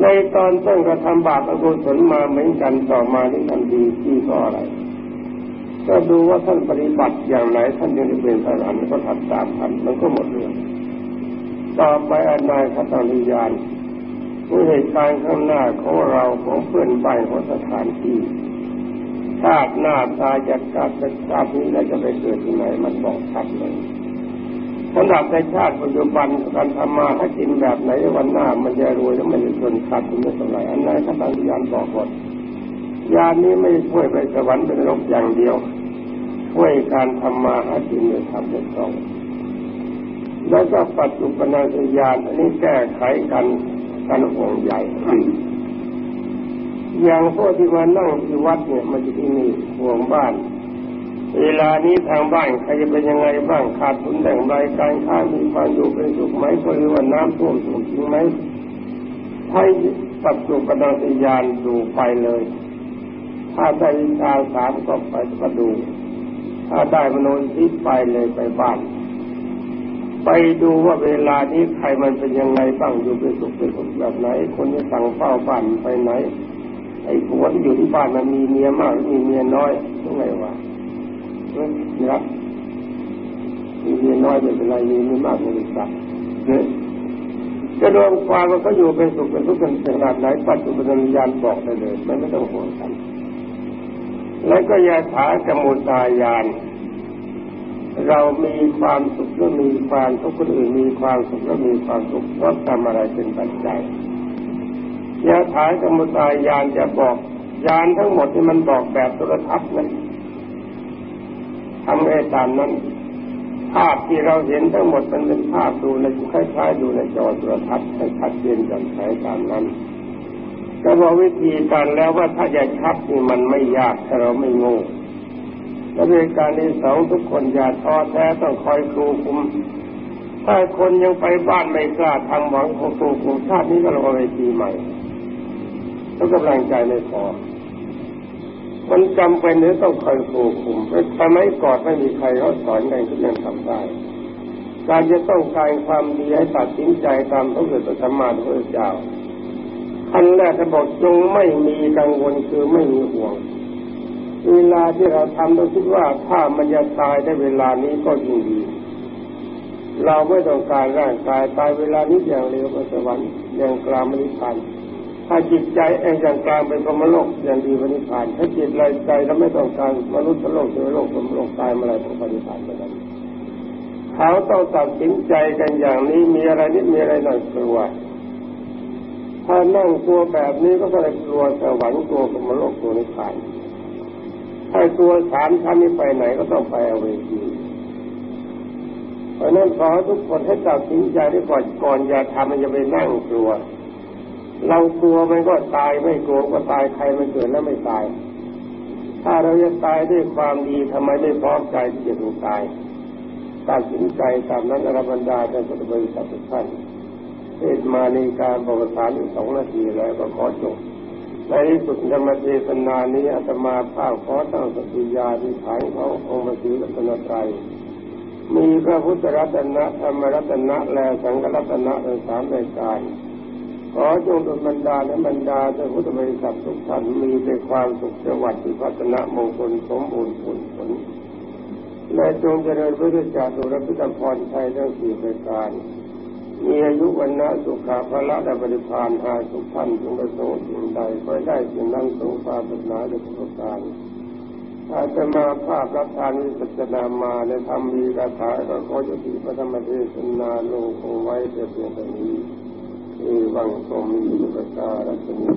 ในตอนต้นกระทำบาปอกุศลมาเหมือนกันต่อมาที่ทันทีที่ก็อะไร ก็ดูว่าท่านปฏิบัติอย่างไรท่านยังเป็นพระอรหันต์ก็ทำตามทันมันก็หมดเรื่องต่อไปอนนายพระตริยานผู้เหตุการณ์ข้างหน้าของเราของเพื่อนบ้านของสถานที่ชาติหน้าตายจากกาบจากชาตินี้แล้วจะไปเกิดที่ไหนมันบอกชัดเลย สำหรับในชาติปัจจุบันการทำมาให้กินแบบไหนวันหน้า มันจะรวยแล้วมันจะจนขาดทุนไม่เท่าไหร่อันนั้นท่านอาจารย์บอกหมดยานี้ไม่ช่วยไปสวรรค์เป็นโลกอย่างเดียวช่วยการทำมาหากินในทำเป็นต้องแล้วก็ปัจจุบันญาณอันนี้แก้ไขกันกันห่วงใหญ่อย่างพวกที่มานั่งที่วัดเนี่ยมันจะที่นี่ห่วงบ้าน เวลานี้ทางบ้านใครจะเป็นยังไงบ้างขาดทุนแบ่งใบการค้ามีความอยู่เป็นสุขไหมหรือว่าน้ำท่วมสูงจริงไหมให้ปัจจุบันญาณดูไปเลย ถ้าได้ชาสามก็ไปก็ดู ถ้าได้มโนทิไปเลยไปบ้าน ไปดูว่าเวลานี้ใครมันเป็นยังไงบ้างอยู่เป็นสุขเป็นสุขแบบไหน คนที่สั่งเฝ้าบ้านไปไหน ไอ้ผัวที่อยู่ที่บ้านมันมีเมียมากมีเมียน้อยยังไงวะ นะครับมีเมียน้อยไม่เป็นไรมีเมียมากไม่เป็นไรเนี่ยจะรวมความว่าเขาอยู่เป็นสุขเป็นทุกข์กันขนาดไหนปัจจุบันญาณบอกได้เลยมันไม่ต้องห่วงกัน แล้วก็ยาถากมุตายาน เรามีความสุขและมีความทุกข์คนอื่นมีความสุขและมีความสุขเพราะทำอะไรเป็นปัจจัยยาถายกรรมตายยานจะบอกยานทั้งหมดที่มันบอกแบบโทรทัศน์นั้น ทำให้ตามนั้น ภาพที่เราเห็นทั้งหมดมันเป็นภาพดูในคล้ายๆดูในจอโทรทัศน์ให้ชัดเจนจำใช้ตามนั้นก็บอกวิธีการแล้วว่าถ้าจะชัดนี่มันไม่ยากถ้าเราไม่โง่และในการที่สองทุกคนอย่าท้อแท้ต้องคอยครูคุมถ้าคนยังไปบ้านไม่กล้าทำหวังของครูคุมชาตินี้ก็เราไปปีใหม่ต้องกำลังใจไม่พอ มันจำเป็นที่ต้องคอยครูคุมไปไม่กอดไม่มีใครเขาสอนใครทุกอย่างทำได้ การจะต้องการความดีให้ตัดสินใจตามพระพุทธธรรมะพระเจ้าขั้นแรกจะบอกจงไม่มีกังวลคือไม่มีห่วง เวลาที่เราทำเราคิดว่าถ้ามันจะตายได้เวลานี้ก็ยิ่งดี เราไม่ต้องการร่างกายตายเวลานี้อย่างเร็วก็สวรรค์อย่างกลางมรรคผาน ถ้าจิตใจเองอย่างกลางเป็นพรมโลกอย่างดีมรรคผานถ้าจิตไรใจเราไม่ต้องการมนุษย์โลกเทวโลกพรมโลกตายเมื่อไรก็ปฏิบัติไปแล้วเขาต้องตัดสินใจกันอย่างนี้มีอะไรนิดมีอะไรหน่อยกลัวถ้านั่งกลัวแบบนี้ก็เลยกลัวสวรรค์กลัวพรมโลกกลัวนิพพานไอ้ตัวสามชั้นนี้ไปไหนก็ต้องไปเอาเวทีเพราะนั้นขอทุกคนให้ตัดสินใจได้ก่อนก่อนอย่าทำมันจะไปนั่งกลัว เรากลัวมันก็ตายไม่กลัวก็ตายใครมันเกิดแล้วไม่ตาย ถ้าเราจะตายด้วยความดีทำไมไม่พร้อมใจที่จะถูกตายตัดสินใจตามนั้นอรบรรดาท่านพุทธบริษัททุกท่านเทศมาในการบริสารอีกสองนาทีแล้วก็ขอจบในที่สุดธรรมเทศนานี้อาตมาภาพขอตั้งสติญาที่ฐานขององค์พระศรีรัตนตรัยมีพระพุทธรัตนะธรรมรัตนะและสังฆรัตนะในสามรายการ ขอจงดลบรรดาและบรรดาท่าพุทธบริษัททุกท่านมีแต่ความสุขสวัสดิ์พัฒนามงคลสมบูรณ์ผลผลและจงเจริญพระจาตุรพิธพรชัยทั้งสี่ปรายการ มีอายุวันนะสุขาภละและบริพานหาสุขท่านจงประสงค์สิ่งใดคอได้สิ่งนั้นสงความปรารถนาในประการอาจจะมาภาพรับทานวิสัชนามาในธรรมมีคาถาก็ขอจุติพระธรรมเทศนาลงคงไว้แต่เพียงเท่านี้ เอวังสมีประการัชนี